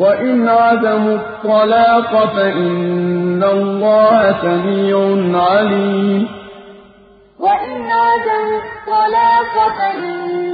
وَإِنْ عَزَمُوا الطَّلَاقَ فَإِنَّ اللَّهَ سَمِيعٌ عَلِيمٌ وَإِنْ عَزَمُوا الطَّلَاقَ فَإِنَّ